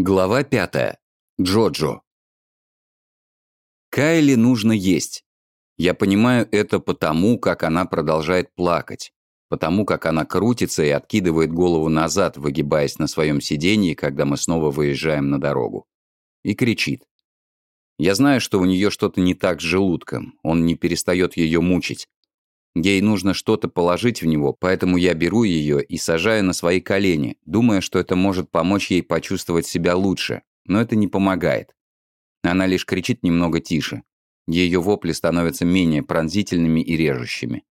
Глава пятая. Джоджо. Кайли нужно есть. Я понимаю это потому, как она продолжает плакать, потому как она крутится и откидывает голову назад, выгибаясь на своем сиденье, когда мы снова выезжаем на дорогу. И кричит. Я знаю, что у нее что-то не так с желудком, он не перестает ее мучить. Ей нужно что-то положить в него, поэтому я беру ее и сажаю на свои колени, думая, что это может помочь ей почувствовать себя лучше, но это не помогает. Она лишь кричит немного тише. Ее вопли становятся менее пронзительными и режущими.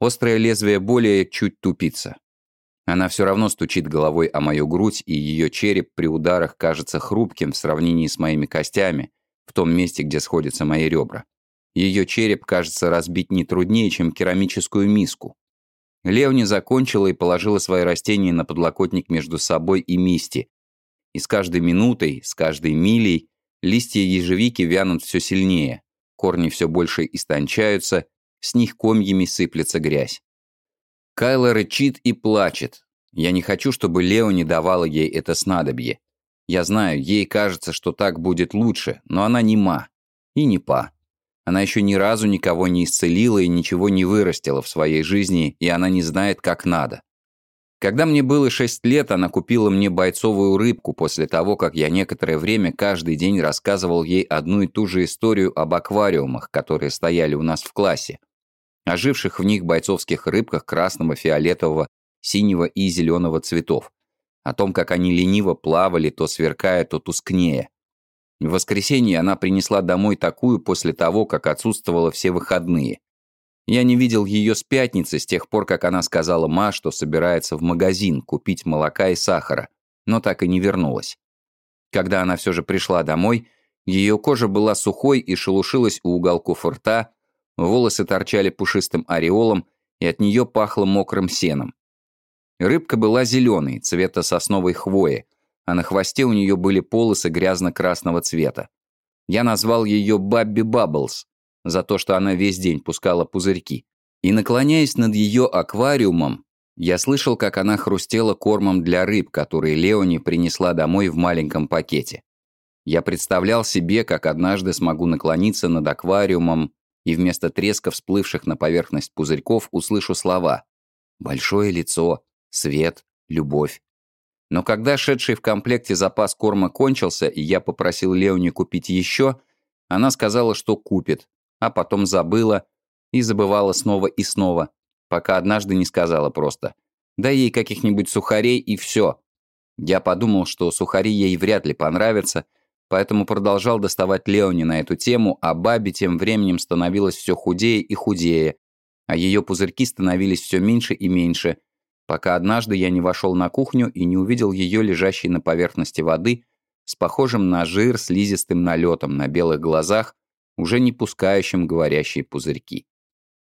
Острое лезвие более чуть тупится. Она все равно стучит головой о мою грудь, и ее череп при ударах кажется хрупким в сравнении с моими костями, в том месте, где сходятся мои ребра. Ее череп кажется разбить не труднее, чем керамическую миску. Леони закончила и положила свои растения на подлокотник между собой и Мисти. И с каждой минутой, с каждой милей листья ежевики вянут все сильнее, корни все больше истончаются, с них комьями сыплется грязь. Кайла рычит и плачет. Я не хочу, чтобы Леони давала ей это снадобье. Я знаю, ей кажется, что так будет лучше, но она не ма и не па. Она еще ни разу никого не исцелила и ничего не вырастила в своей жизни, и она не знает, как надо. Когда мне было шесть лет, она купила мне бойцовую рыбку после того, как я некоторое время каждый день рассказывал ей одну и ту же историю об аквариумах, которые стояли у нас в классе. О живших в них бойцовских рыбках красного, фиолетового, синего и зеленого цветов. О том, как они лениво плавали, то сверкая, то тускнее. В воскресенье она принесла домой такую после того, как отсутствовала все выходные. Я не видел ее с пятницы, с тех пор, как она сказала Ма, что собирается в магазин купить молока и сахара, но так и не вернулась. Когда она все же пришла домой, ее кожа была сухой и шелушилась у уголков рта, волосы торчали пушистым ореолом, и от нее пахло мокрым сеном. Рыбка была зеленой, цвета сосновой хвои, а на хвосте у нее были полосы грязно-красного цвета. Я назвал ее Бабби Бабблс за то, что она весь день пускала пузырьки. И наклоняясь над ее аквариумом, я слышал, как она хрустела кормом для рыб, который Леони принесла домой в маленьком пакете. Я представлял себе, как однажды смогу наклониться над аквариумом и вместо треска всплывших на поверхность пузырьков услышу слова «большое лицо», «свет», «любовь». Но когда шедший в комплекте запас корма кончился, и я попросил Леони купить еще, она сказала, что купит, а потом забыла и забывала снова и снова, пока однажды не сказала просто «дай ей каких-нибудь сухарей и все». Я подумал, что сухари ей вряд ли понравятся, поэтому продолжал доставать Леони на эту тему, а Баби тем временем становилась все худее и худее, а ее пузырьки становились все меньше и меньше, пока однажды я не вошел на кухню и не увидел ее лежащей на поверхности воды с похожим на жир слизистым налетом на белых глазах, уже не пускающим говорящие пузырьки.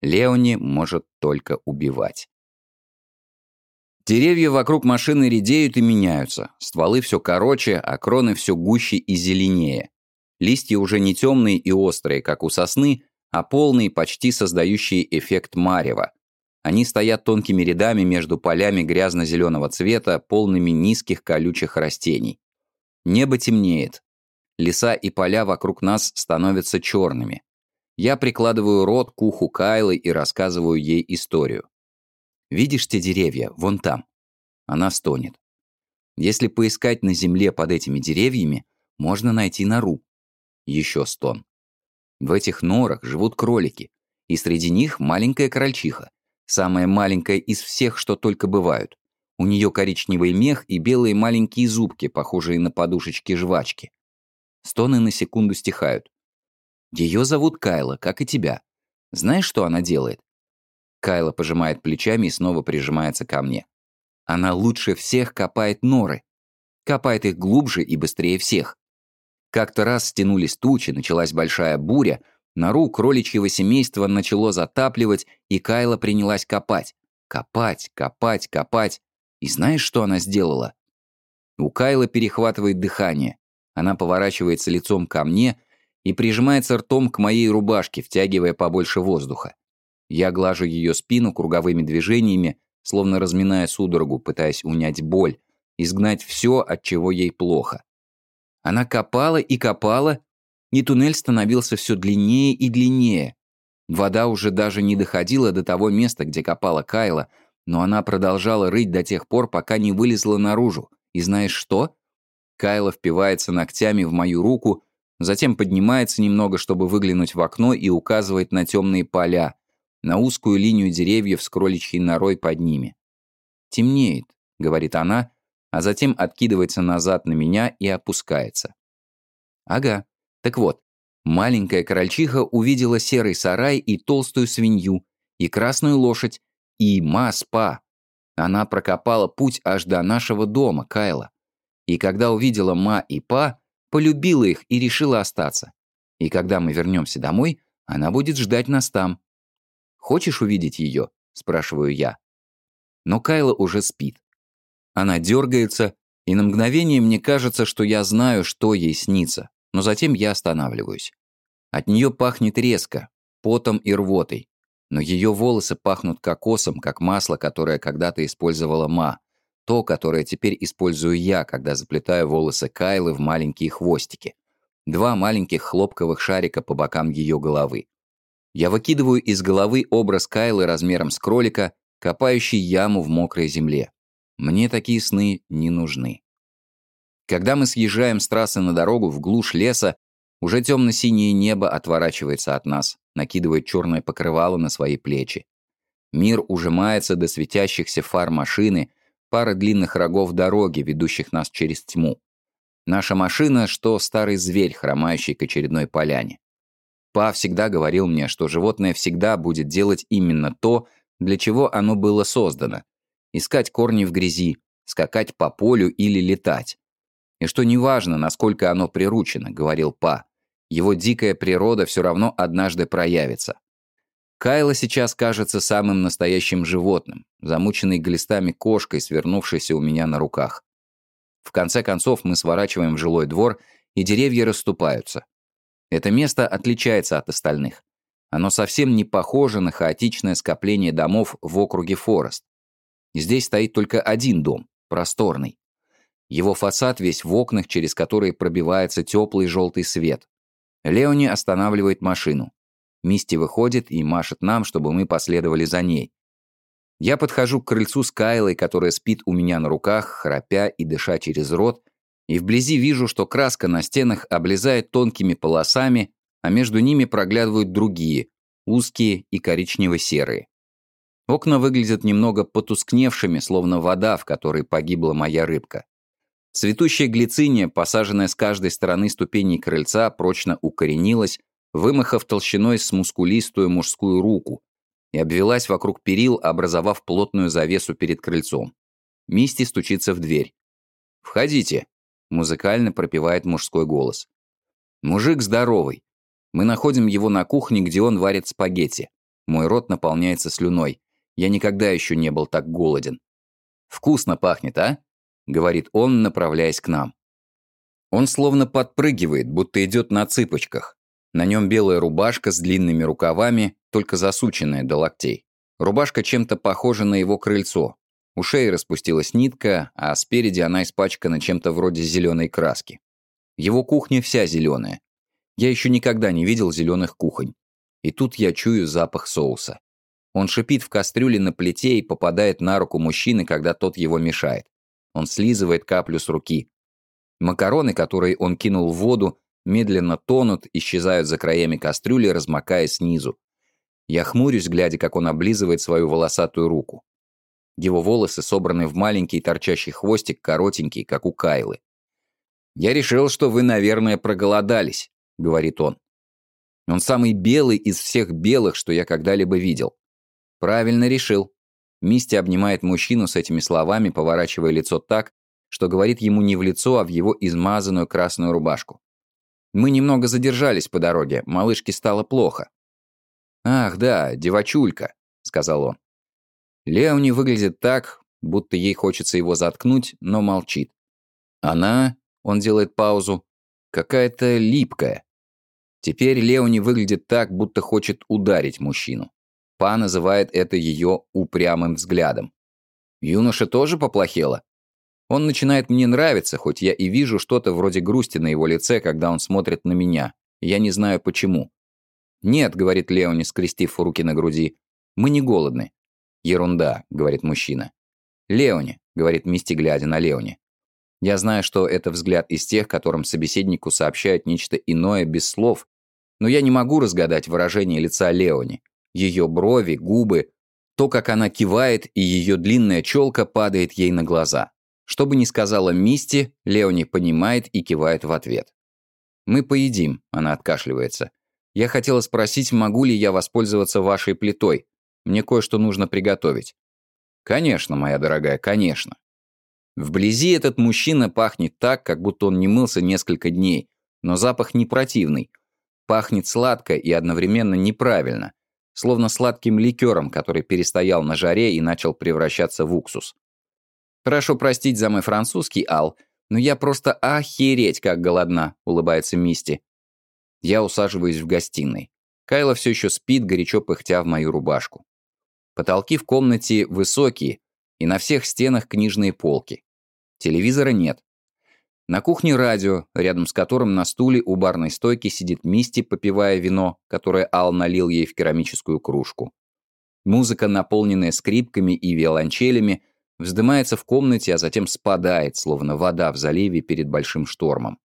Леони может только убивать. Деревья вокруг машины редеют и меняются, стволы все короче, а кроны все гуще и зеленее. Листья уже не темные и острые, как у сосны, а полные, почти создающие эффект марева. Они стоят тонкими рядами между полями грязно-зеленого цвета, полными низких колючих растений. Небо темнеет. Леса и поля вокруг нас становятся черными. Я прикладываю рот к уху Кайлы и рассказываю ей историю. «Видишь те деревья? Вон там». Она стонет. Если поискать на земле под этими деревьями, можно найти нору. Еще стон. В этих норах живут кролики, и среди них маленькая крольчиха, Самая маленькая из всех, что только бывают. У нее коричневый мех и белые маленькие зубки, похожие на подушечки жвачки. Стоны на секунду стихают. Ее зовут Кайла, как и тебя. Знаешь, что она делает? Кайла пожимает плечами и снова прижимается ко мне. Она лучше всех копает норы. Копает их глубже и быстрее всех. Как-то раз стянулись тучи, началась большая буря, Нору кроличьего семейства начало затапливать, и Кайла принялась копать. Копать, копать, копать. И знаешь, что она сделала? У Кайлы перехватывает дыхание. Она поворачивается лицом ко мне и прижимается ртом к моей рубашке, втягивая побольше воздуха. Я глажу ее спину круговыми движениями, словно разминая судорогу, пытаясь унять боль, изгнать все, от чего ей плохо. Она копала и копала, и туннель становился все длиннее и длиннее. Вода уже даже не доходила до того места, где копала Кайла, но она продолжала рыть до тех пор, пока не вылезла наружу. И знаешь что? Кайла впивается ногтями в мою руку, затем поднимается немного, чтобы выглянуть в окно и указывает на темные поля, на узкую линию деревьев с кроличьей норой под ними. «Темнеет», — говорит она, а затем откидывается назад на меня и опускается. Ага, так вот, маленькая крольчиха увидела серый сарай и толстую свинью, и красную лошадь, и ма-спа. Она прокопала путь аж до нашего дома, Кайла. И когда увидела ма и па, полюбила их и решила остаться. И когда мы вернемся домой, она будет ждать нас там. «Хочешь увидеть ее?» – спрашиваю я. Но Кайла уже спит. Она дергается, и на мгновение мне кажется, что я знаю, что ей снится, но затем я останавливаюсь. От нее пахнет резко, потом и рвотой, но ее волосы пахнут кокосом, как масло, которое когда-то использовала Ма, то, которое теперь использую я, когда заплетаю волосы Кайлы в маленькие хвостики. Два маленьких хлопковых шарика по бокам ее головы. Я выкидываю из головы образ Кайлы размером с кролика, копающий яму в мокрой земле. Мне такие сны не нужны. Когда мы съезжаем с трассы на дорогу в глушь леса, уже темно-синее небо отворачивается от нас, накидывает черное покрывало на свои плечи. Мир ужимается до светящихся фар машины, пары длинных рогов дороги, ведущих нас через тьму. Наша машина, что старый зверь, хромающий к очередной поляне. Па всегда говорил мне, что животное всегда будет делать именно то, для чего оно было создано. Искать корни в грязи, скакать по полю или летать. И что неважно, насколько оно приручено, говорил Па, его дикая природа все равно однажды проявится. Кайла сейчас кажется самым настоящим животным, замученной глистами кошкой, свернувшейся у меня на руках. В конце концов мы сворачиваем в жилой двор, и деревья расступаются. Это место отличается от остальных. Оно совсем не похоже на хаотичное скопление домов в округе Форест. Здесь стоит только один дом, просторный. Его фасад весь в окнах, через которые пробивается теплый желтый свет. Леони останавливает машину. Мисти выходит и машет нам, чтобы мы последовали за ней. Я подхожу к крыльцу с Кайлой, которая спит у меня на руках, храпя и дыша через рот, и вблизи вижу, что краска на стенах облезает тонкими полосами, а между ними проглядывают другие, узкие и коричнево-серые. Окна выглядят немного потускневшими, словно вода, в которой погибла моя рыбка. Цветущая глициния, посаженная с каждой стороны ступеней крыльца, прочно укоренилась, вымахав толщиной с мускулистую мужскую руку, и обвелась вокруг перил, образовав плотную завесу перед крыльцом. Мисти стучится в дверь. «Входите», — музыкально пропевает мужской голос. Мужик здоровый. Мы находим его на кухне, где он варит спагетти. Мой рот наполняется слюной. Я никогда еще не был так голоден. «Вкусно пахнет, а?» — говорит он, направляясь к нам. Он словно подпрыгивает, будто идет на цыпочках. На нем белая рубашка с длинными рукавами, только засученная до локтей. Рубашка чем-то похожа на его крыльцо. У шеи распустилась нитка, а спереди она испачкана чем-то вроде зеленой краски. Его кухня вся зеленая. Я еще никогда не видел зеленых кухонь. И тут я чую запах соуса. Он шипит в кастрюле на плите и попадает на руку мужчины, когда тот его мешает. Он слизывает каплю с руки. Макароны, которые он кинул в воду, медленно тонут, исчезают за краями кастрюли, размокая снизу. Я хмурюсь, глядя, как он облизывает свою волосатую руку. Его волосы собраны в маленький торчащий хвостик, коротенький, как у Кайлы. «Я решил, что вы, наверное, проголодались», — говорит он. Он самый белый из всех белых, что я когда-либо видел. Правильно решил. Мисти обнимает мужчину с этими словами, поворачивая лицо так, что говорит ему не в лицо, а в его измазанную красную рубашку. Мы немного задержались по дороге, малышке стало плохо. «Ах, да, девочулька», — сказал он. Леони выглядит так, будто ей хочется его заткнуть, но молчит. Она, он делает паузу, какая-то липкая. Теперь Леони выглядит так, будто хочет ударить мужчину. Па называет это ее упрямым взглядом. Юноша тоже поплохело? Он начинает мне нравиться, хоть я и вижу что-то вроде грусти на его лице, когда он смотрит на меня. Я не знаю почему. «Нет», — говорит Леони, скрестив руки на груди, — «мы не голодны». «Ерунда», — говорит мужчина. «Леони», — говорит Мисти, глядя на Леони. Я знаю, что это взгляд из тех, которым собеседнику сообщают нечто иное без слов, но я не могу разгадать выражение лица Леони. Ее брови, губы, то, как она кивает, и ее длинная челка падает ей на глаза. Что бы ни сказала Мисти, Леони понимает и кивает в ответ. «Мы поедим», — она откашливается. «Я хотела спросить, могу ли я воспользоваться вашей плитой? Мне кое-что нужно приготовить». «Конечно, моя дорогая, конечно». Вблизи этот мужчина пахнет так, как будто он не мылся несколько дней, но запах не противный. Пахнет сладко и одновременно неправильно, словно сладким ликером, который перестоял на жаре и начал превращаться в уксус. «Прошу простить за мой французский, Ал, но я просто охереть как голодна», — улыбается Мисти. Я усаживаюсь в гостиной. Кайла все еще спит, горячо пыхтя в мою рубашку. Потолки в комнате высокие, и на всех стенах книжные полки. Телевизора нет. На кухне радио, рядом с которым на стуле у барной стойки сидит Мисти, попивая вино, которое Ал налил ей в керамическую кружку. Музыка, наполненная скрипками и виолончелями, вздымается в комнате, а затем спадает, словно вода в заливе перед большим штормом.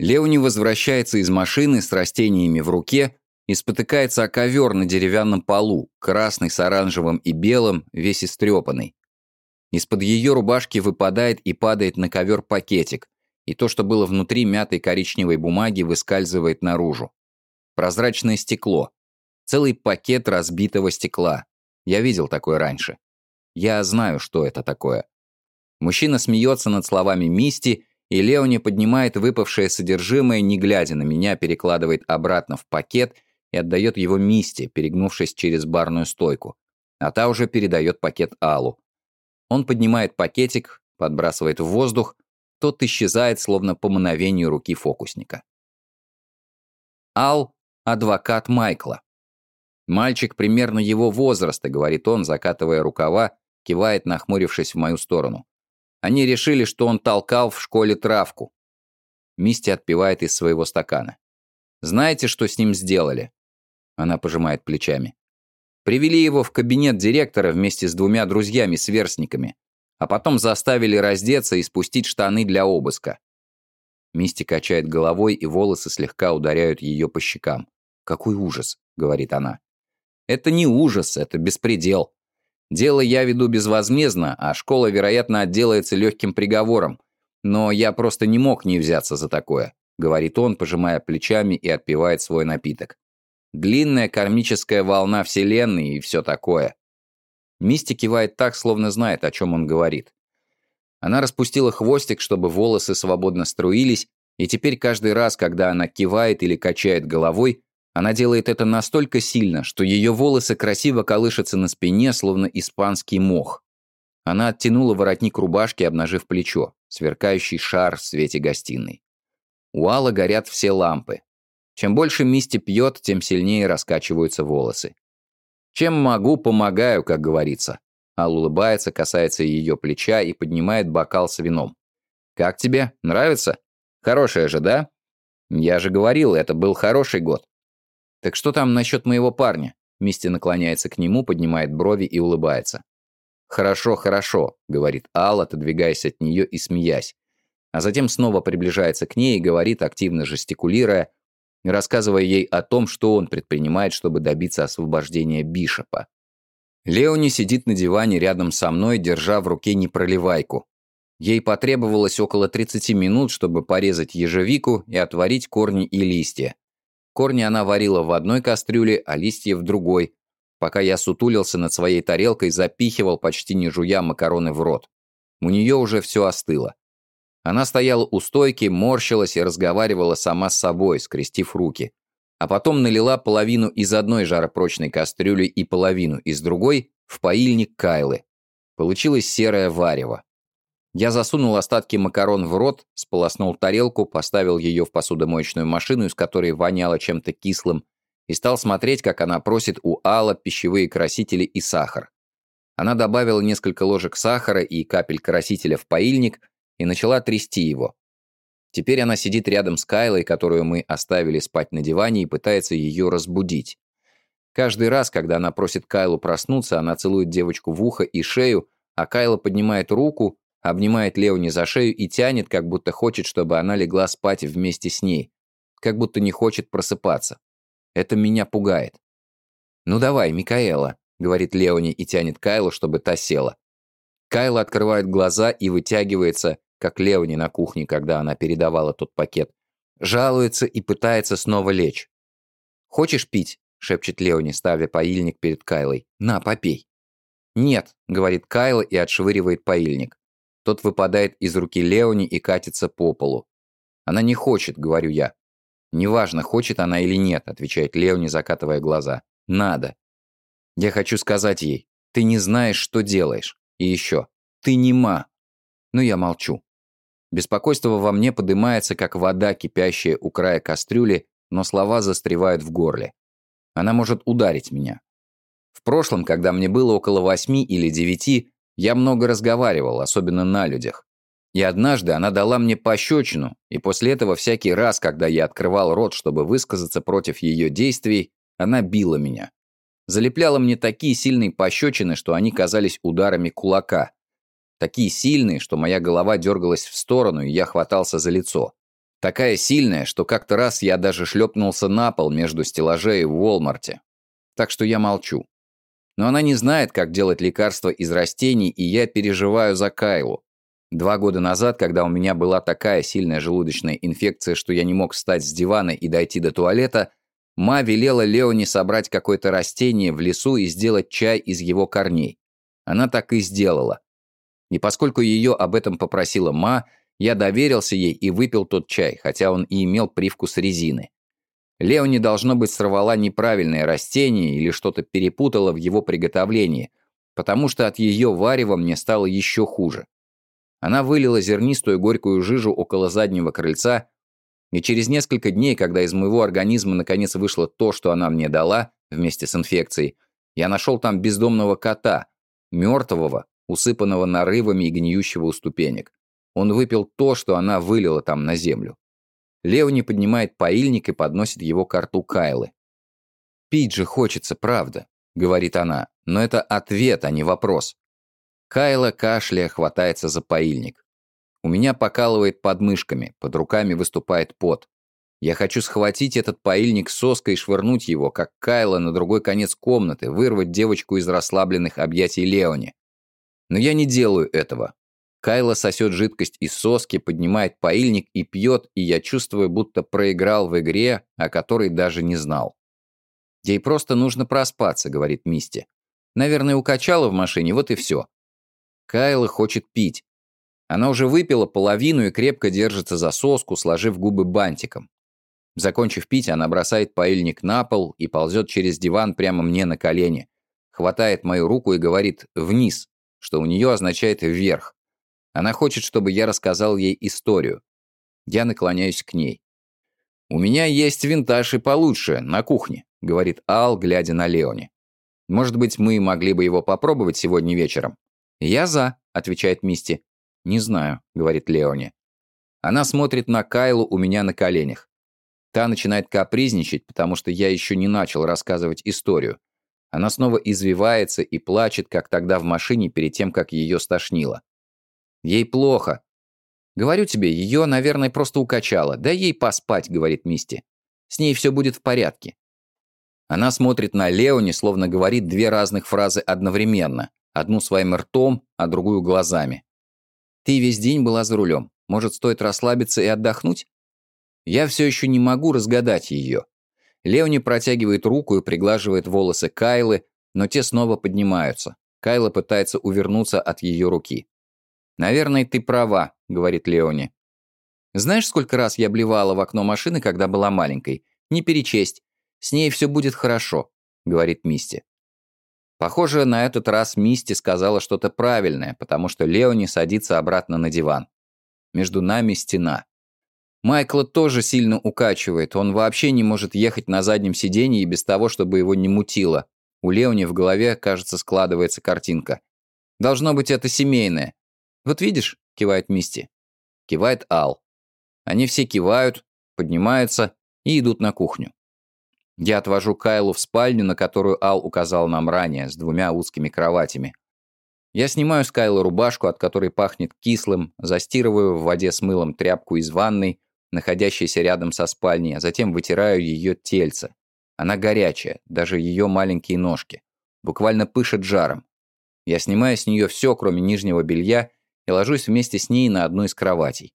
Леони возвращается из машины с растениями в руке и спотыкается о ковер на деревянном полу, красный с оранжевым и белым, весь истрепанный. Из-под ее рубашки выпадает и падает на ковер пакетик, и то, что было внутри мятой коричневой бумаги, выскальзывает наружу. Прозрачное стекло. Целый пакет разбитого стекла. Я видел такое раньше. Я знаю, что это такое. Мужчина смеется над словами Мисти, и Леони поднимает выпавшее содержимое, не глядя на меня, перекладывает обратно в пакет и отдает его Мисти, перегнувшись через барную стойку. А та уже передает пакет Аллу. Он поднимает пакетик, подбрасывает в воздух, тот исчезает, словно по мановению руки фокусника. Ал – адвокат Майкла. «Мальчик примерно его возраста», — говорит он, закатывая рукава, кивает, нахмурившись в мою сторону. Они решили, что он толкал в школе травку. Мисти отпивает из своего стакана. «Знаете, что с ним сделали?» Она пожимает плечами. Привели его в кабинет директора вместе с двумя друзьями-сверстниками, а потом заставили раздеться и спустить штаны для обыска. Мисти качает головой, и волосы слегка ударяют ее по щекам. «Какой ужас», — говорит она. «Это не ужас, это беспредел. Дело я веду безвозмездно, а школа, вероятно, отделается легким приговором. Но я просто не мог не взяться за такое», — говорит он, пожимая плечами и отпивает свой напиток. Длинная кармическая волна Вселенной и все такое. Мисти кивает так, словно знает, о чем он говорит. Она распустила хвостик, чтобы волосы свободно струились, и теперь каждый раз, когда она кивает или качает головой, она делает это настолько сильно, что ее волосы красиво колышутся на спине, словно испанский мох. Она оттянула воротник рубашки, обнажив плечо, сверкающий шар в свете гостиной. У Алла горят все лампы. Чем больше Мисти пьет, тем сильнее раскачиваются волосы. «Чем могу, помогаю», как говорится. Ал улыбается, касается ее плеча и поднимает бокал с вином. «Как тебе? Нравится? Хорошее же, да?» «Я же говорил, это был хороший год». «Так что там насчет моего парня?» Мисти наклоняется к нему, поднимает брови и улыбается. «Хорошо, хорошо», — говорит Ал, отодвигаясь от нее и смеясь. А затем снова приближается к ней и говорит, активно жестикулируя, рассказывая ей о том, что он предпринимает, чтобы добиться освобождения Бишопа. Леони сидит на диване рядом со мной, держа в руке непроливайку. Ей потребовалось около 30 минут, чтобы порезать ежевику и отварить корни и листья. Корни она варила в одной кастрюле, а листья в другой, пока я сутулился над своей тарелкой, запихивал почти не жуя макароны в рот. У нее уже все остыло. Она стояла у стойки, морщилась и разговаривала сама с собой, скрестив руки. А потом налила половину из одной жаропрочной кастрюли и половину из другой в поильник Кайлы. Получилось серое варево. Я засунул остатки макарон в рот, сполоснул тарелку, поставил ее в посудомоечную машину, из которой воняло чем-то кислым, и стал смотреть, как она просит у Алла пищевые красители и сахар. Она добавила несколько ложек сахара и капель красителя в поильник и начала трясти его. Теперь она сидит рядом с Кайлой, которую мы оставили спать на диване, и пытается ее разбудить. Каждый раз, когда она просит Кайлу проснуться, она целует девочку в ухо и шею, а Кайла поднимает руку, обнимает Леони за шею и тянет, как будто хочет, чтобы она легла спать вместе с ней, как будто не хочет просыпаться. Это меня пугает. «Ну давай, Микаэла», — говорит Леони и тянет Кайлу, чтобы та села. Кайла открывает глаза и вытягивается, как Леони на кухне, когда она передавала тот пакет. Жалуется и пытается снова лечь. «Хочешь пить?» — шепчет Леони, ставя поильник перед Кайлой. «На, попей». «Нет», — говорит Кайла и отшвыривает поильник. Тот выпадает из руки Леони и катится по полу. «Она не хочет», — говорю я. «Неважно, хочет она или нет», — отвечает Леони, закатывая глаза. «Надо». Я хочу сказать ей, ты не знаешь, что делаешь. И еще, ты нема. Но я молчу. Беспокойство во мне поднимается, как вода, кипящая у края кастрюли, но слова застревают в горле. Она может ударить меня. В прошлом, когда мне было около восьми или девяти, я много разговаривал, особенно на людях. И однажды она дала мне пощечину, и после этого всякий раз, когда я открывал рот, чтобы высказаться против ее действий, она била меня. Залепляла мне такие сильные пощечины, что они казались ударами кулака. Такие сильные, что моя голова дергалась в сторону, и я хватался за лицо. Такая сильная, что как-то раз я даже шлепнулся на пол между стеллажей в Уолмарте. Так что я молчу. Но она не знает, как делать лекарства из растений, и я переживаю за Кайлу. Два года назад, когда у меня была такая сильная желудочная инфекция, что я не мог встать с дивана и дойти до туалета, Ма велела Леоне собрать какое-то растение в лесу и сделать чай из его корней. Она так и сделала. И поскольку ее об этом попросила Ма, я доверился ей и выпил тот чай, хотя он и имел привкус резины. Леони, должно быть, сорвала неправильное растение или что-то перепутала в его приготовлении, потому что от ее варева мне стало еще хуже. Она вылила зернистую горькую жижу около заднего крыльца, и через несколько дней, когда из моего организма наконец вышло то, что она мне дала, вместе с инфекцией, я нашел там бездомного кота, мертвого, усыпанного нарывами и гниющего у ступенек. Он выпил то, что она вылила там на землю. Леони поднимает поильник и подносит его к рту Кайлы. «Пить же хочется, правда», — говорит она, но это ответ, а не вопрос. Кайла, кашляя, хватается за поильник. У меня покалывает под мышками, под руками выступает пот. Я хочу схватить этот поильник соской и швырнуть его, как Кайла, на другой конец комнаты, вырвать девочку из расслабленных объятий Леони. Но я не делаю этого. Кайла сосет жидкость из соски, поднимает поильник и пьет, и я чувствую, будто проиграл в игре, о которой даже не знал. «Ей просто нужно проспаться», — говорит Мисти. «Наверное, укачала в машине, вот и все». Кайла хочет пить. Она уже выпила половину и крепко держится за соску, сложив губы бантиком. Закончив пить, она бросает поильник на пол и ползет через диван прямо мне на колени. Хватает мою руку и говорит «вниз», что у нее означает «вверх». Она хочет, чтобы я рассказал ей историю. Я наклоняюсь к ней. «У меня есть винтаж и получше, на кухне», — говорит Ал, глядя на Леони. «Может быть, мы могли бы его попробовать сегодня вечером?» «Я за», — отвечает Мисти. «Не знаю», — говорит Леони. Она смотрит на Кайлу у меня на коленях. Та начинает капризничать, потому что я еще не начал рассказывать историю. Она снова извивается и плачет, как тогда в машине перед тем, как ее стошнило. Ей плохо. Говорю тебе, ее, наверное, просто укачало. Дай ей поспать, говорит Мисти. С ней все будет в порядке. Она смотрит на Леони, словно говорит две разных фразы одновременно. Одну своим ртом, а другую глазами. Ты весь день была за рулем. Может, стоит расслабиться и отдохнуть? Я все еще не могу разгадать ее. Леони протягивает руку и приглаживает волосы Кайлы, но те снова поднимаются. Кайла пытается увернуться от ее руки. «Наверное, ты права», — говорит Леони. «Знаешь, сколько раз я блевала в окно машины, когда была маленькой? Не перечесть. С ней все будет хорошо», — говорит Мисти. Похоже, на этот раз Мисти сказала что-то правильное, потому что Леони садится обратно на диван. Между нами стена. Майкла тоже сильно укачивает, он вообще не может ехать на заднем сиденье и без того, чтобы его не мутило. У Леони в голове, кажется, складывается картинка. «Должно быть, это семейное». «Вот видишь?» — кивает Мисти. Кивает Ал. Они все кивают, поднимаются и идут на кухню. Я отвожу Кайлу в спальню, на которую Ал указал нам ранее, с двумя узкими кроватями. Я снимаю с Кайлы рубашку, от которой пахнет кислым, застирываю в воде с мылом тряпку из ванной, находящейся рядом со спальней, а затем вытираю ее тельце. Она горячая, даже ее маленькие ножки. Буквально пышет жаром. Я снимаю с нее все, кроме нижнего белья, и ложусь вместе с ней на одну из кроватей.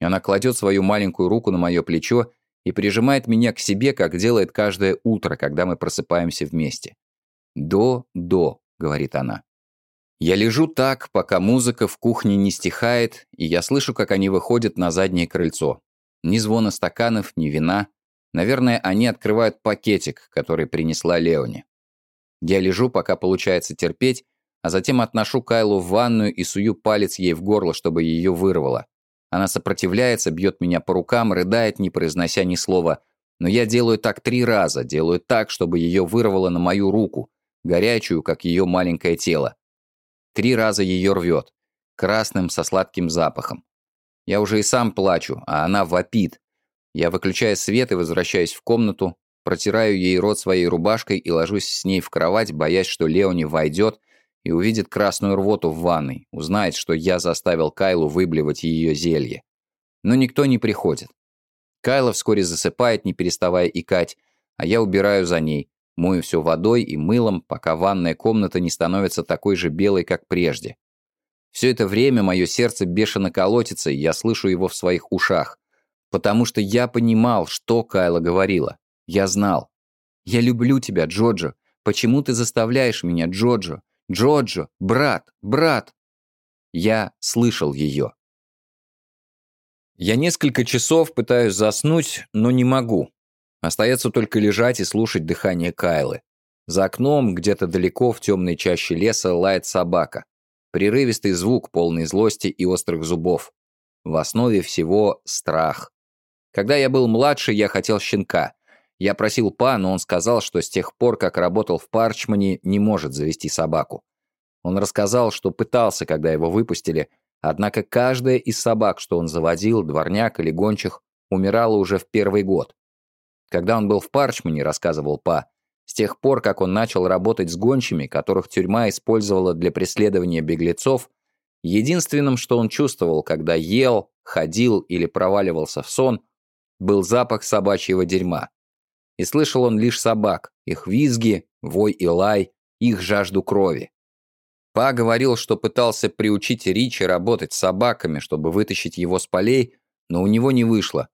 Она кладет свою маленькую руку на мое плечо и прижимает меня к себе, как делает каждое утро, когда мы просыпаемся вместе. «До-до», — говорит она. Я лежу так, пока музыка в кухне не стихает, и я слышу, как они выходят на заднее крыльцо. Ни звона стаканов, ни вина. Наверное, они открывают пакетик, который принесла Леони. Я лежу, пока получается терпеть, а затем отношу Кайлу в ванную и сую палец ей в горло, чтобы ее вырвало. Она сопротивляется, бьет меня по рукам, рыдает, не произнося ни слова. Но я делаю так три раза, делаю так, чтобы ее вырвало на мою руку, горячую, как ее маленькое тело. Три раза ее рвет, красным со сладким запахом. Я уже и сам плачу, а она вопит. Я выключаю свет и возвращаюсь в комнату, протираю ей рот своей рубашкой и ложусь с ней в кровать, боясь, что Леони войдет и увидит красную рвоту в ванной, узнает, что я заставил Кайлу выблевать ее зелье. Но никто не приходит. Кайла вскоре засыпает, не переставая икать, а я убираю за ней, мою все водой и мылом, пока ванная комната не становится такой же белой, как прежде. Все это время мое сердце бешено колотится, и я слышу его в своих ушах. Потому что я понимал, что Кайла говорила. Я знал. «Я люблю тебя, Джоджо. Почему ты заставляешь меня, Джоджо? Джоджо, брат, брат!» Я слышал ее. Я несколько часов пытаюсь заснуть, но не могу. Остается только лежать и слушать дыхание Кайлы. За окном, где-то далеко в темной чаще леса, лает собака. Прерывистый звук, полный злости и острых зубов. В основе всего страх. Когда я был младше, я хотел щенка. Я просил Па, но он сказал, что с тех пор, как работал в Парчмане, не может завести собаку. Он рассказал, что пытался, когда его выпустили, однако каждая из собак, что он заводил, дворняк или гончих, умирала уже в первый год. Когда он был в Парчмане, рассказывал Па, с тех пор, как он начал работать с гончими, которых тюрьма использовала для преследования беглецов, единственным, что он чувствовал, когда ел, ходил или проваливался в сон, был запах собачьего дерьма. И слышал он лишь собак, их визги, вой и лай, их жажду крови. Па говорил, что пытался приучить Ричи работать с собаками, чтобы вытащить его с полей, но у него не вышло.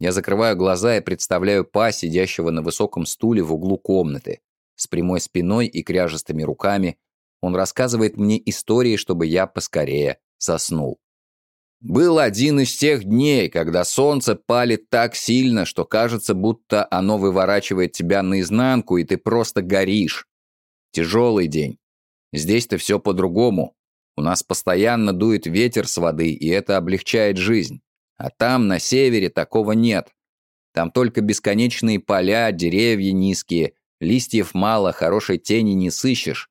Я закрываю глаза и представляю Па, сидящего на высоком стуле в углу комнаты, с прямой спиной и кряжестыми руками. Он рассказывает мне истории, чтобы я поскорее соснул. Был один из тех дней, когда солнце палит так сильно, что кажется, будто оно выворачивает тебя наизнанку, и ты просто горишь. Тяжелый день. Здесь-то все по-другому. У нас постоянно дует ветер с воды, и это облегчает жизнь. А там, на севере, такого нет. Там только бесконечные поля, деревья низкие, листьев мало, хорошей тени не сыщешь.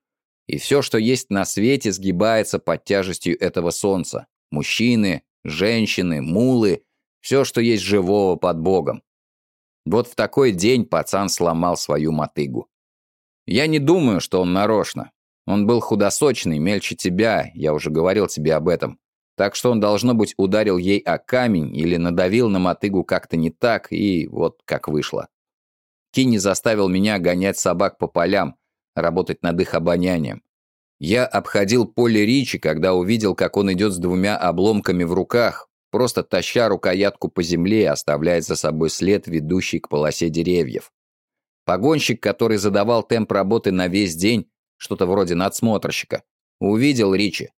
И все, что есть на свете, сгибается под тяжестью этого солнца. Мужчины, женщины, мулы, все, что есть живого под Богом. Вот в такой день пацан сломал свою мотыгу. Я не думаю, что он нарочно. Он был худосочный, мельче тебя, я уже говорил тебе об этом. Так что он, должно быть, ударил ей о камень или надавил на мотыгу как-то не так, и вот как вышло. Кини заставил меня гонять собак по полям, работать над их обонянием. Я обходил поле Ричи, когда увидел, как он идет с двумя обломками в руках, просто таща рукоятку по земле и оставляет за собой след, ведущий к полосе деревьев. Погонщик, который задавал темп работы на весь день, что-то вроде надсмотрщика, увидел Ричи,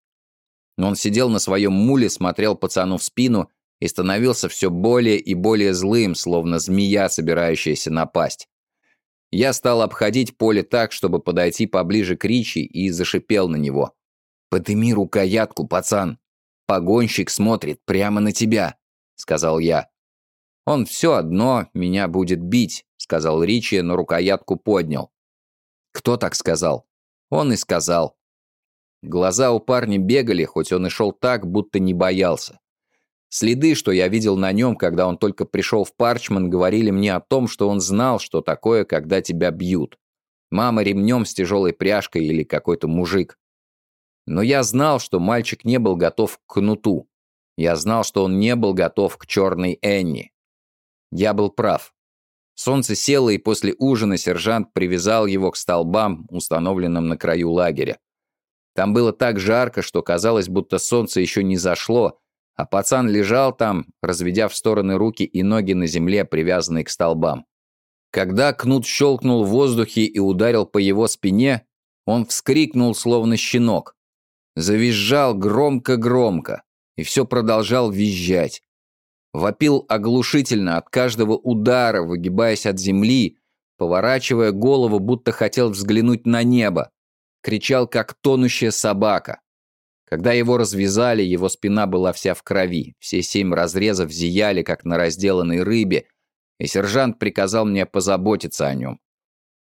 он сидел на своем муле, смотрел пацану в спину и становился все более и более злым, словно змея, собирающаяся напасть. Я стал обходить поле так, чтобы подойти поближе к Ричи и зашипел на него. «Подыми рукоятку, пацан! Погонщик смотрит прямо на тебя!» — сказал я. «Он все одно меня будет бить», — сказал Ричи, но рукоятку поднял. Кто так сказал? Он и сказал. Глаза у парня бегали, хоть он и шел так, будто не боялся. Следы, что я видел на нем, когда он только пришел в Парчман, говорили мне о том, что он знал, что такое, когда тебя бьют. Мама ремнем с тяжелой пряжкой или какой-то мужик. Но я знал, что мальчик не был готов к кнуту. Я знал, что он не был готов к черной Энни. Я был прав. Солнце село, и после ужина сержант привязал его к столбам, установленным на краю лагеря. Там было так жарко, что казалось, будто солнце еще не зашло, а пацан лежал там, разведя в стороны руки и ноги на земле, привязанные к столбам. Когда кнут щелкнул в воздухе и ударил по его спине, он вскрикнул, словно щенок. Завизжал громко-громко, и все продолжал визжать. Вопил оглушительно от каждого удара, выгибаясь от земли, поворачивая голову, будто хотел взглянуть на небо. Кричал, как тонущая собака. Когда его развязали, его спина была вся в крови. Все семь разрезов зияли, как на разделанной рыбе, и сержант приказал мне позаботиться о нем.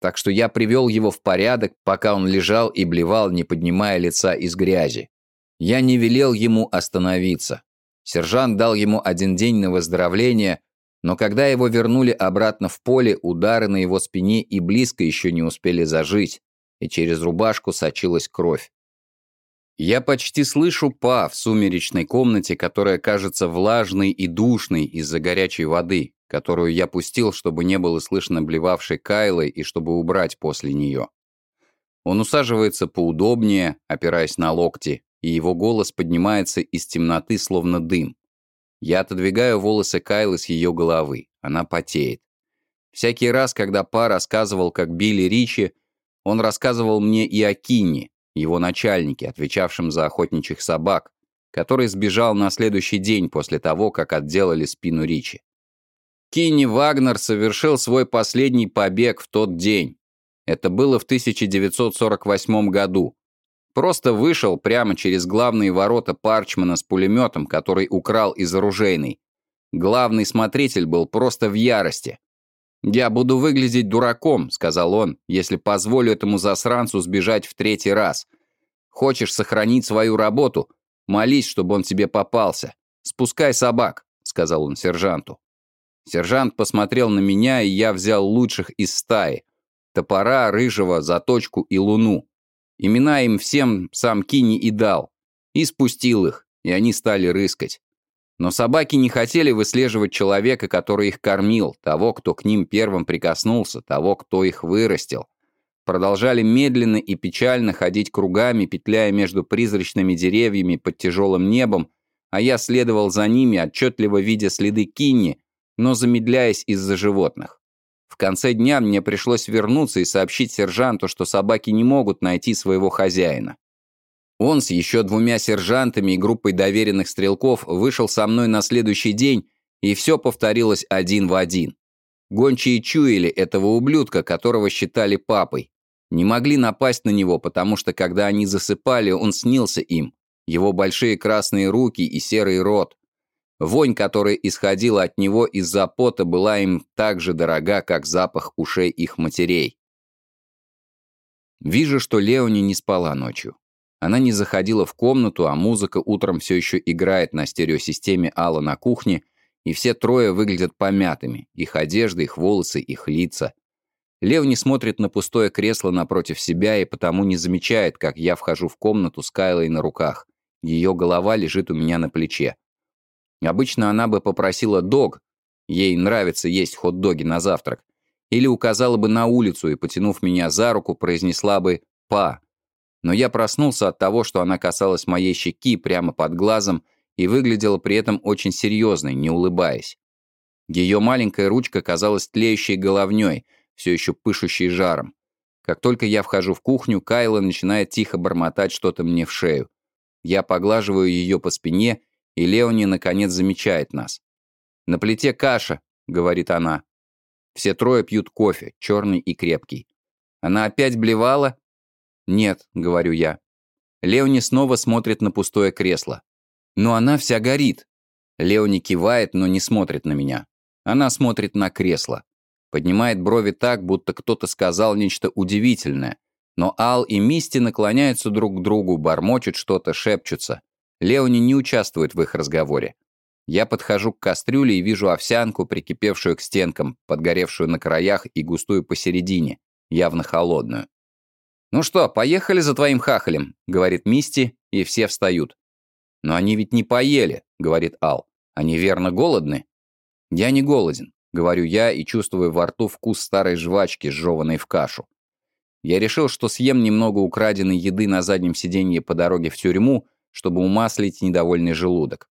Так что я привел его в порядок, пока он лежал и блевал, не поднимая лица из грязи. Я не велел ему остановиться. Сержант дал ему один день на выздоровление, но когда его вернули обратно в поле, удары на его спине и близко еще не успели зажить, и через рубашку сочилась кровь. Я почти слышу па в сумеречной комнате, которая кажется влажной и душной из-за горячей воды, которую я пустил, чтобы не было слышно блевавшей Кайлы и чтобы убрать после нее. Он усаживается поудобнее, опираясь на локти, и его голос поднимается из темноты, словно дым. Я отодвигаю волосы Кайлы с ее головы. Она потеет. Всякий раз, когда Па рассказывал, как Билли Ричи, он рассказывал мне и о Кинни, его начальнике, отвечавшем за охотничьих собак, который сбежал на следующий день после того, как отделали спину Ричи. Кинни Вагнер совершил свой последний побег в тот день. Это было в 1948 году, Просто вышел прямо через главные ворота Парчмана с пулеметом, который украл из оружейной. Главный смотритель был просто в ярости. «Я буду выглядеть дураком», — сказал он, «если позволю этому засранцу сбежать в третий раз. Хочешь сохранить свою работу? Молись, чтобы он тебе попался. Спускай собак», — сказал он сержанту. Сержант посмотрел на меня, и я взял лучших из стаи. Топора, рыжего, заточку и луну. Имена им всем сам Кини и дал. И спустил их, и они стали рыскать. Но собаки не хотели выслеживать человека, который их кормил, того, кто к ним первым прикоснулся, того, кто их вырастил. Продолжали медленно и печально ходить кругами, петляя между призрачными деревьями под тяжелым небом, а я следовал за ними, отчетливо видя следы Кинни, но замедляясь из-за животных. В конце дня мне пришлось вернуться и сообщить сержанту, что собаки не могут найти своего хозяина. Он с еще двумя сержантами и группой доверенных стрелков вышел со мной на следующий день, и все повторилось один в один. Гончие чуяли этого ублюдка, которого считали папой. Не могли напасть на него, потому что, когда они засыпали, он снился им. Его большие красные руки и серый рот, Вонь, которая исходила от него из-за пота, была им так же дорога, как запах ушей их матерей. Вижу, что Леони не спала ночью. Она не заходила в комнату, а музыка утром все еще играет на стереосистеме Алла на кухне, и все трое выглядят помятыми, их одежда, их волосы, их лица. Леони смотрит на пустое кресло напротив себя и потому не замечает, как я вхожу в комнату с Кайлой на руках. Ее голова лежит у меня на плече. Обычно она бы попросила дог, ей нравится есть хот-доги на завтрак, или указала бы на улицу и, потянув меня за руку, произнесла бы «па». Но я проснулся от того, что она касалась моей щеки прямо под глазом и выглядела при этом очень серьезной, не улыбаясь. Ее маленькая ручка казалась тлеющей головней, все еще пышущей жаром. Как только я вхожу в кухню, Кайла начинает тихо бормотать что-то мне в шею. Я поглаживаю ее по спине и Леони наконец замечает нас. «На плите каша», — говорит она. Все трое пьют кофе, черный и крепкий. Она опять блевала? «Нет», — говорю я. Леони снова смотрит на пустое кресло. «Но она вся горит». Леони кивает, но не смотрит на меня. Она смотрит на кресло. Поднимает брови так, будто кто-то сказал нечто удивительное. Но Ал и Мисти наклоняются друг к другу, бормочут что-то, шепчутся. Леони не участвует в их разговоре. Я подхожу к кастрюле и вижу овсянку, прикипевшую к стенкам, подгоревшую на краях и густую посередине, явно холодную. «Ну что, поехали за твоим хахалем», — говорит Мисти, и все встают. «Но они ведь не поели», — говорит Ал. «Они верно голодны?» «Я не голоден», — говорю я и чувствую во рту вкус старой жвачки, сжеванной в кашу. Я решил, что съем немного украденной еды на заднем сиденье по дороге в тюрьму, чтобы умаслить недовольный желудок.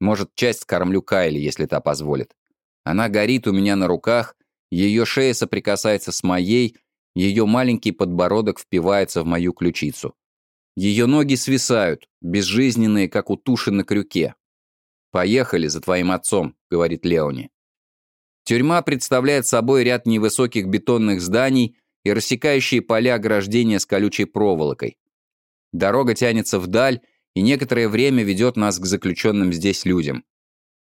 Может, часть скормлю Кайли, если та позволит. Она горит у меня на руках, ее шея соприкасается с моей, ее маленький подбородок впивается в мою ключицу. Ее ноги свисают, безжизненные, как у туши на крюке. «Поехали за твоим отцом», — говорит Леони. Тюрьма представляет собой ряд невысоких бетонных зданий и рассекающие поля ограждения с колючей проволокой. Дорога тянется вдаль и некоторое время ведет нас к заключенным здесь людям.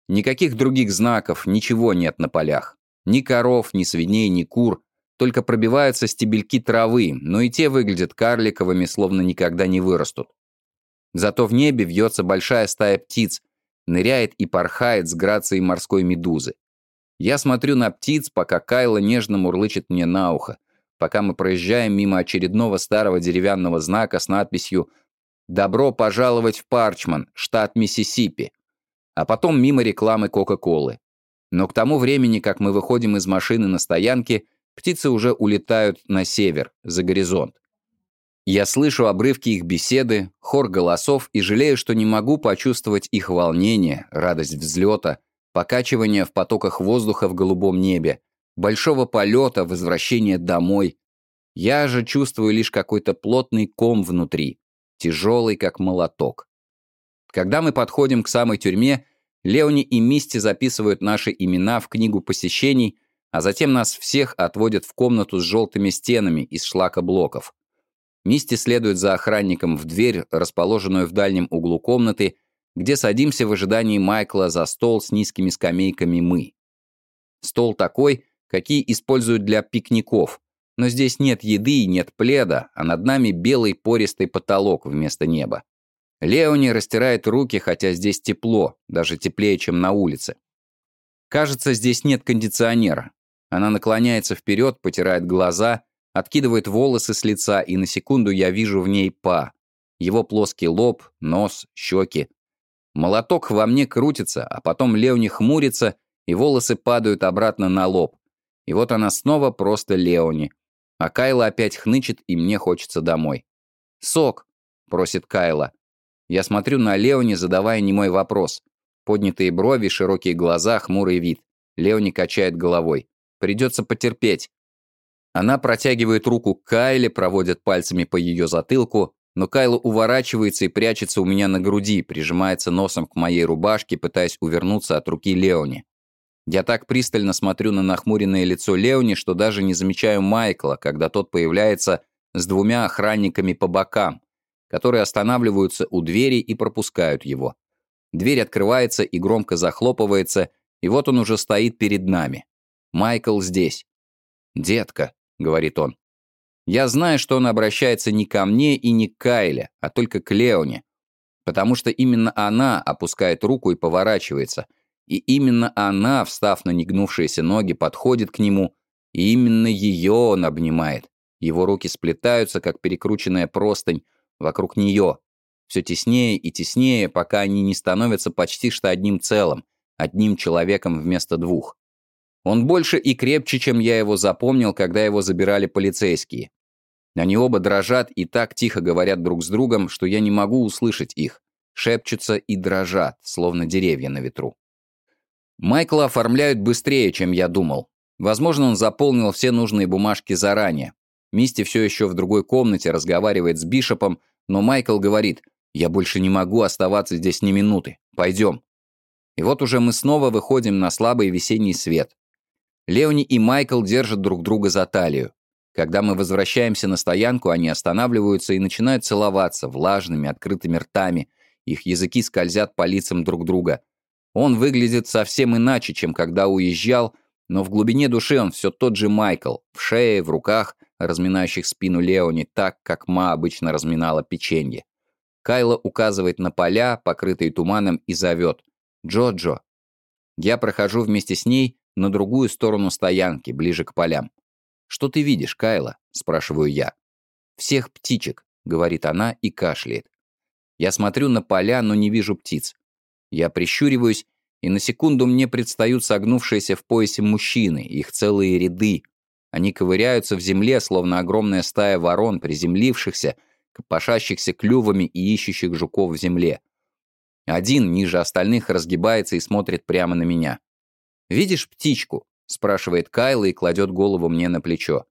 Никаких других знаков, ничего нет на полях. Ни коров, ни свиней, ни кур, только пробиваются стебельки травы, но и те выглядят карликовыми, словно никогда не вырастут. Зато в небе вьется большая стая птиц, ныряет и порхает с грацией морской медузы. Я смотрю на птиц, пока Кайла нежно мурлычет мне на ухо, пока мы проезжаем мимо очередного старого деревянного знака с надписью «Добро пожаловать в Парчман, штат Миссисипи», а потом мимо рекламы Кока-Колы. Но к тому времени, как мы выходим из машины на стоянке, Птицы уже улетают на север, за горизонт. Я слышу обрывки их беседы, хор голосов и жалею, что не могу почувствовать их волнение, радость взлета, покачивание в потоках воздуха в голубом небе, большого полета, возвращения домой. Я же чувствую лишь какой-то плотный ком внутри, тяжелый, как молоток. Когда мы подходим к самой тюрьме, Леони и Мисти записывают наши имена в книгу посещений, а затем нас всех отводят в комнату с желтыми стенами из шлакоблоков. Мисти следует за охранником в дверь, расположенную в дальнем углу комнаты, где садимся в ожидании Майкла за стол с низкими скамейками мы. Стол такой, какие используют для пикников, но здесь нет еды и нет пледа, а над нами белый пористый потолок вместо неба. Леони растирает руки, хотя здесь тепло, даже теплее, чем на улице. Кажется, здесь нет кондиционера, она наклоняется вперед, потирает глаза, откидывает волосы с лица, и на секунду я вижу в ней па. Его плоский лоб, нос, щеки. Молоток во мне крутится, а потом Леони хмурится, и волосы падают обратно на лоб. И вот она снова просто Леони. А Кайла опять хнычет, и мне хочется домой. «Сок!» — просит Кайла. Я смотрю на Леони, задавая немой вопрос. Поднятые брови, широкие глаза, хмурый вид. Леони качает головой. Придется потерпеть. Она протягивает руку к Кайле, проводит пальцами по ее затылку, но Кайла уворачивается и прячется у меня на груди, прижимается носом к моей рубашке, пытаясь увернуться от руки Леони. Я так пристально смотрю на нахмуренное лицо Леони, что даже не замечаю Майкла, когда тот появляется с двумя охранниками по бокам, которые останавливаются у двери и пропускают его. Дверь открывается и громко захлопывается, и вот он уже стоит перед нами. Майкл здесь. «Детка», — говорит он. Я знаю, что он обращается не ко мне и не к Кайле, а только к Леоне, потому что именно она опускает руку и поворачивается, и именно она, встав на негнувшиеся ноги, подходит к нему, и именно ее он обнимает. Его руки сплетаются, как перекрученная простынь, вокруг нее, все теснее и теснее, пока они не становятся почти что одним целым, одним человеком вместо двух. Он больше и крепче, чем я его запомнил, когда его забирали полицейские. Они оба дрожат и так тихо говорят друг с другом, что я не могу услышать их. Шепчутся и дрожат, словно деревья на ветру. Майкла оформляют быстрее, чем я думал. Возможно, он заполнил все нужные бумажки заранее. Мисти все еще в другой комнате разговаривает с Бишопом, но Майкл говорит, «Я больше не могу оставаться здесь ни минуты. Пойдем». И вот уже мы снова выходим на слабый весенний свет. Леони и Майкл держат друг друга за талию. Когда мы возвращаемся на стоянку, они останавливаются и начинают целоваться влажными, открытыми ртами. Их языки скользят по лицам друг друга. Он выглядит совсем иначе, чем когда уезжал, Но в глубине души он все тот же Майкл, в шее, в руках, разминающих спину Леони так, как Ма обычно разминала печенье. Кайла указывает на поля, покрытые туманом, и зовет «Джо-Джо». Я прохожу вместе с ней на другую сторону стоянки, ближе к полям. «Что ты видишь, Кайла?» – спрашиваю я. «Всех птичек», — говорит она и кашляет. Я смотрю на поля, но не вижу птиц. Я прищуриваюсь, и на секунду мне предстают согнувшиеся в поясе мужчины, их целые ряды. Они ковыряются в земле, словно огромная стая ворон, приземлившихся, пошащихся клювами и ищущих жуков в земле. Один, ниже остальных, разгибается и смотрит прямо на меня. «Видишь птичку?» — спрашивает Кайла и кладет голову мне на плечо.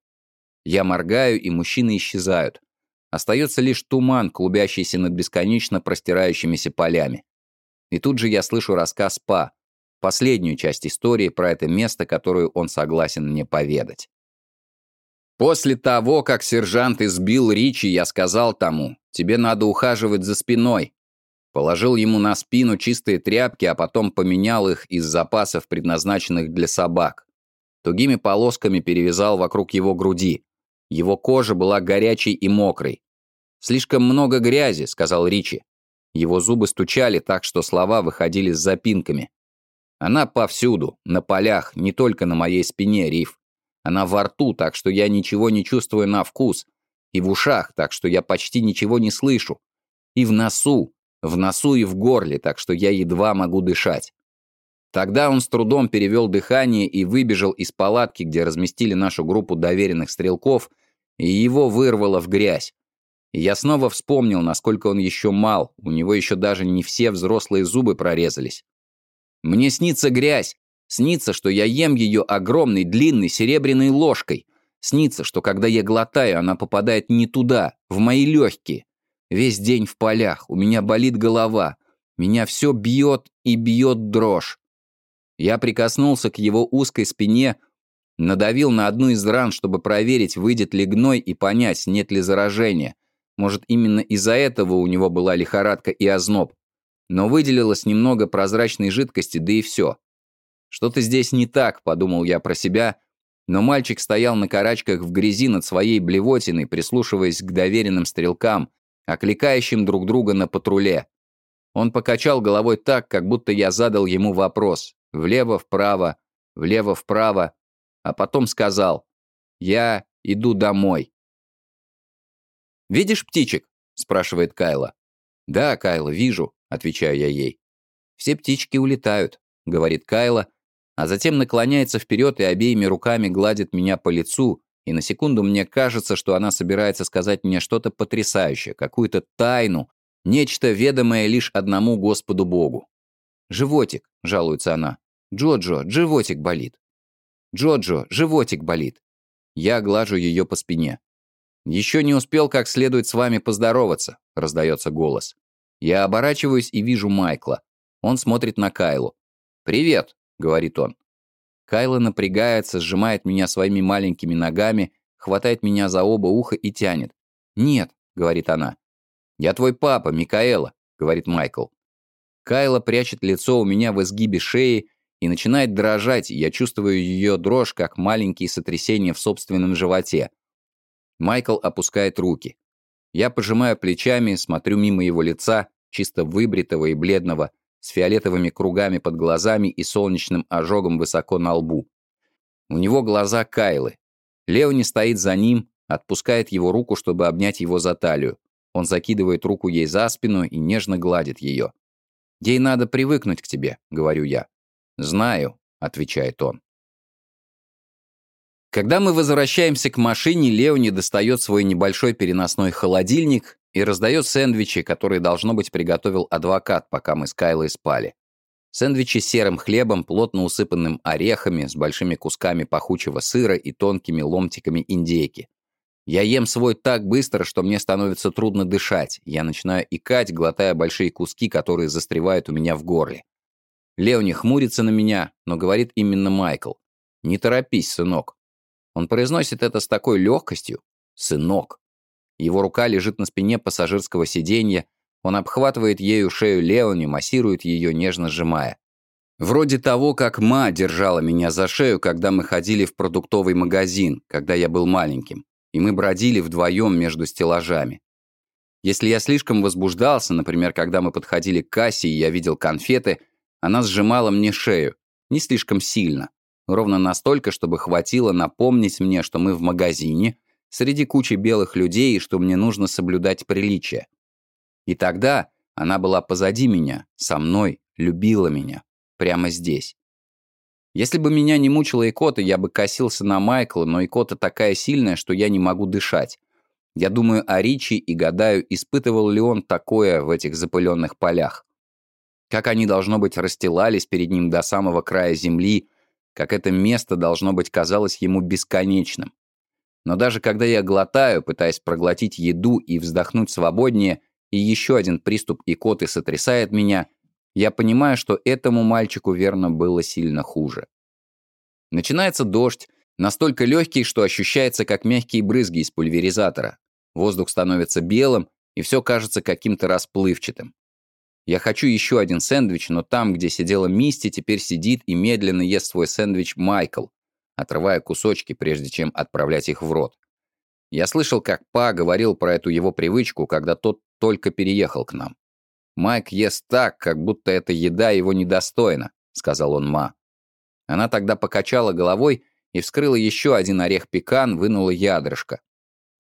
Я моргаю, и мужчины исчезают. Остается лишь туман, клубящийся над бесконечно простирающимися полями. И тут же я слышу рассказ Па, последнюю часть истории про это место, которую он согласен мне поведать. После того, как сержант избил Ричи, я сказал тому, тебе надо ухаживать за спиной. Положил ему на спину чистые тряпки, а потом поменял их из запасов, предназначенных для собак. Тугими полосками перевязал вокруг его груди. Его кожа была горячей и мокрой. «Слишком много грязи», — сказал Ричи. Его зубы стучали так, что слова выходили с запинками. «Она повсюду, на полях, не только на моей спине, Риф. Она во рту, так что я ничего не чувствую на вкус. И в ушах, так что я почти ничего не слышу. И в носу, в носу и в горле, так что я едва могу дышать». Тогда он с трудом перевел дыхание и выбежал из палатки, где разместили нашу группу доверенных стрелков, и его вырвало в грязь. Я снова вспомнил, насколько он еще мал, у него еще даже не все взрослые зубы прорезались. Мне снится грязь, снится, что я ем ее огромной длинной серебряной ложкой, снится, что когда я глотаю, она попадает не туда, в мои легкие. Весь день в полях, у меня болит голова, меня все бьет и бьет дрожь. Я прикоснулся к его узкой спине, надавил на одну из ран, чтобы проверить, выйдет ли гной и понять, нет ли заражения. Может, именно из-за этого у него была лихорадка и озноб. Но выделилось немного прозрачной жидкости, да и все. Что-то здесь не так, подумал я про себя, но мальчик стоял на карачках в грязи над своей блевотиной, прислушиваясь к доверенным стрелкам, окликающим друг друга на патруле. Он покачал головой так, как будто я задал ему вопрос. Влево-вправо, влево-вправо, а потом сказал «Я иду домой». «Видишь птичек?» — спрашивает Кайла. «Да, Кайла, вижу», — отвечаю я ей. «Все птички улетают», — говорит Кайла, а затем наклоняется вперед и обеими руками гладит меня по лицу, и на секунду мне кажется, что она собирается сказать мне что-то потрясающее, какую-то тайну, нечто ведомое лишь одному Господу Богу. «Животик», — жалуется она. «Джоджо, животик болит». «Джоджо, животик болит». Я глажу ее по спине. «Еще не успел как следует с вами поздороваться», — раздается голос. Я оборачиваюсь и вижу Майкла. Он смотрит на Кайлу. «Привет», — говорит он. Кайла напрягается, сжимает меня своими маленькими ногами, хватает меня за оба уха и тянет. «Нет», — говорит она. «Я твой папа, Микаэла», — говорит Майкл. Кайла прячет лицо у меня в изгибе шеи и начинает дрожать, и я чувствую ее дрожь, как маленькие сотрясения в собственном животе. Майкл опускает руки. Я пожимаю плечами, смотрю мимо его лица, чисто выбритого и бледного, с фиолетовыми кругами под глазами и солнечным ожогом высоко на лбу. У него глаза Кайлы. Леони стоит за ним, отпускает его руку, чтобы обнять его за талию. Он закидывает руку ей за спину и нежно гладит ее. «Ей надо привыкнуть к тебе», — говорю я. «Знаю», — отвечает он. Когда мы возвращаемся к машине, Леони достает свой небольшой переносной холодильник и раздает сэндвичи, которые, должно быть, приготовил адвокат, пока мы с Кайлой спали. Сэндвичи с серым хлебом, плотно усыпанным орехами, с большими кусками пахучего сыра и тонкими ломтиками индейки. Я ем свой так быстро, что мне становится трудно дышать. Я начинаю икать, глотая большие куски, которые застревают у меня в горле. Леони хмурится на меня, но говорит именно Майкл. «Не торопись, сынок. Он произносит это с такой легкостью. «Сынок». Его рука лежит на спине пассажирского сиденья, он обхватывает ею шею Леони, массирует ее, нежно сжимая. Вроде того, как ма держала меня за шею, когда мы ходили в продуктовый магазин, когда я был маленьким, и мы бродили вдвоем между стеллажами. Если я слишком возбуждался, например, когда мы подходили к кассе и я видел конфеты, она сжимала мне шею, не слишком сильно, ровно настолько, чтобы хватило напомнить мне, что мы в магазине, среди кучи белых людей и что мне нужно соблюдать приличие. И тогда она была позади меня, со мной, любила меня. Прямо здесь. Если бы меня не мучила икота, я бы косился на Майкла, но икота такая сильная, что я не могу дышать. Я думаю о Ричи и гадаю, испытывал ли он такое в этих запыленных полях. Как они, должно быть, расстилались перед ним до самого края земли, как это место, должно быть, казалось ему бесконечным. Но даже когда я глотаю, пытаясь проглотить еду и вздохнуть свободнее, и еще один приступ икоты сотрясает меня, я понимаю, что этому мальчику, верно, было сильно хуже. Начинается дождь, настолько легкий, что ощущается как мягкие брызги из пульверизатора. Воздух становится белым, и все кажется каким-то расплывчатым. Я хочу еще один сэндвич, но там, где сидела Мисти, теперь сидит и медленно ест свой сэндвич Майкл, отрывая кусочки, прежде чем отправлять их в рот. Я слышал, как Па говорил про эту его привычку, когда тот только переехал к нам. «Майк ест так, как будто эта еда его недостойна», — сказал он Ма. Она тогда покачала головой и вскрыла еще один орех-пекан, вынула ядрышко.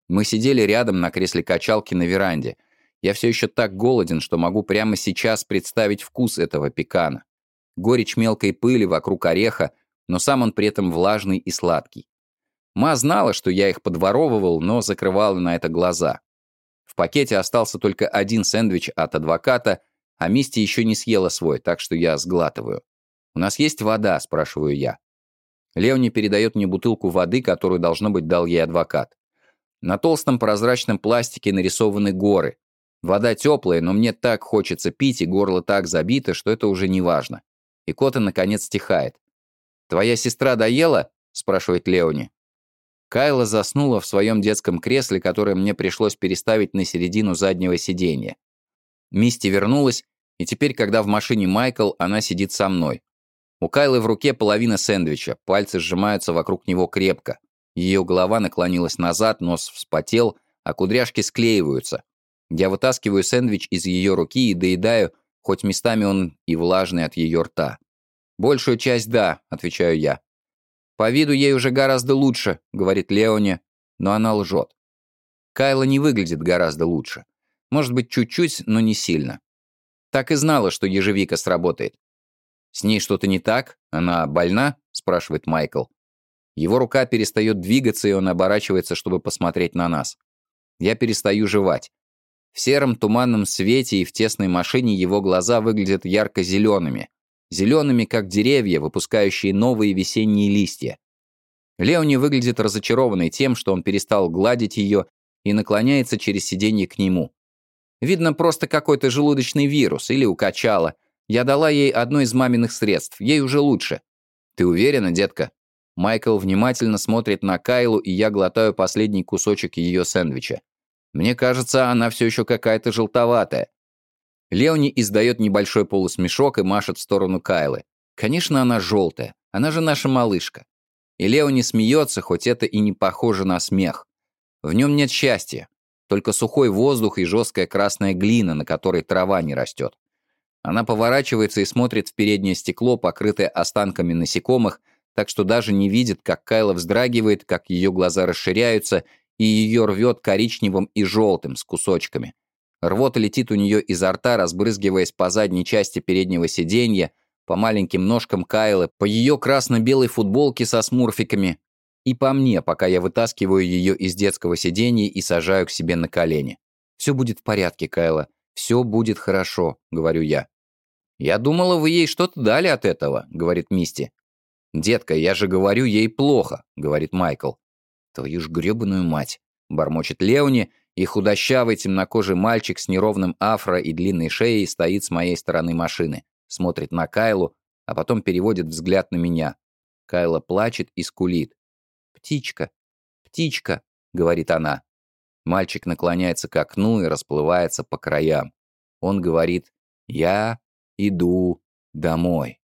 Мы сидели рядом на кресле качалки на веранде. Я все еще так голоден, что могу прямо сейчас представить вкус этого пекана. Горечь мелкой пыли вокруг ореха, но сам он при этом влажный и сладкий. Ма знала, что я их подворовывал, но закрывала на это глаза. В пакете остался только один сэндвич от адвоката, а Мисти еще не съела свой, так что я сглатываю. «У нас есть вода?» – спрашиваю я. Леони передает мне бутылку воды, которую, должно быть, дал ей адвокат. На толстом прозрачном пластике нарисованы горы. Вода теплая, но мне так хочется пить, и горло так забито, что это уже не важно. И Кота, наконец, стихает. «Твоя сестра доела?» – спрашивает Леони. Кайла заснула в своем детском кресле, которое мне пришлось переставить на середину заднего сиденья. Мисти вернулась, и теперь, когда в машине Майкл, она сидит со мной. У Кайлы в руке половина сэндвича, пальцы сжимаются вокруг него крепко. Ее голова наклонилась назад, нос вспотел, а кудряшки склеиваются. Я вытаскиваю сэндвич из ее руки и доедаю, хоть местами он и влажный от ее рта. «Большую часть да», — отвечаю я. «По виду ей уже гораздо лучше», — говорит Леони, но она лжет. Кайла не выглядит гораздо лучше. Может быть, чуть-чуть, но не сильно. Так и знала, что ежевика сработает. «С ней что-то не так? Она больна?» — спрашивает Майкл. Его рука перестает двигаться, и он оборачивается, чтобы посмотреть на нас. Я перестаю жевать. В сером туманном свете и в тесной машине его глаза выглядят ярко-зелеными, зелеными, как деревья, выпускающие новые весенние листья. Леони выглядит разочарованной тем, что он перестал гладить ее и наклоняется через сиденье к нему. Видно, просто какой-то желудочный вирус или укачала. Я дала ей одно из маминых средств, ей уже лучше. Ты уверена, детка? Майкл внимательно смотрит на Кайлу, и я глотаю последний кусочек ее сэндвича. Мне кажется, она все еще какая-то желтоватая. Леони издает небольшой полусмешок и машет в сторону Кайлы. Конечно, она желтая. Она же наша малышка. И Леони смеется, хоть это и не похоже на смех. В нем нет счастья. Только сухой воздух и жесткая красная глина, на которой трава не растет. Она поворачивается и смотрит в переднее стекло, покрытое останками насекомых, так что даже не видит, как Кайла вздрагивает, как ее глаза расширяются, и ее рвет коричневым и желтым с кусочками. Рвота летит у нее изо рта, разбрызгиваясь по задней части переднего сиденья, по маленьким ножкам Кайлы, по ее красно-белой футболке со смурфиками и по мне, пока я вытаскиваю ее из детского сиденья и сажаю к себе на колени. «Все будет в порядке, Кайла. Все будет хорошо», — говорю я. «Я думала, вы ей что-то дали от этого», — говорит Мисти. «Детка, я же говорю, ей плохо», — говорит Майкл. «Твою ж гребаную мать», — бормочет Леони, и худощавый темнокожий мальчик с неровным афро и длинной шеей стоит с моей стороны машины, смотрит на Кайлу, а потом переводит взгляд на меня. Кайла плачет и скулит. «Птичка, птичка», — говорит она. Мальчик наклоняется к окну и расплывается по краям. Он говорит «Я иду домой».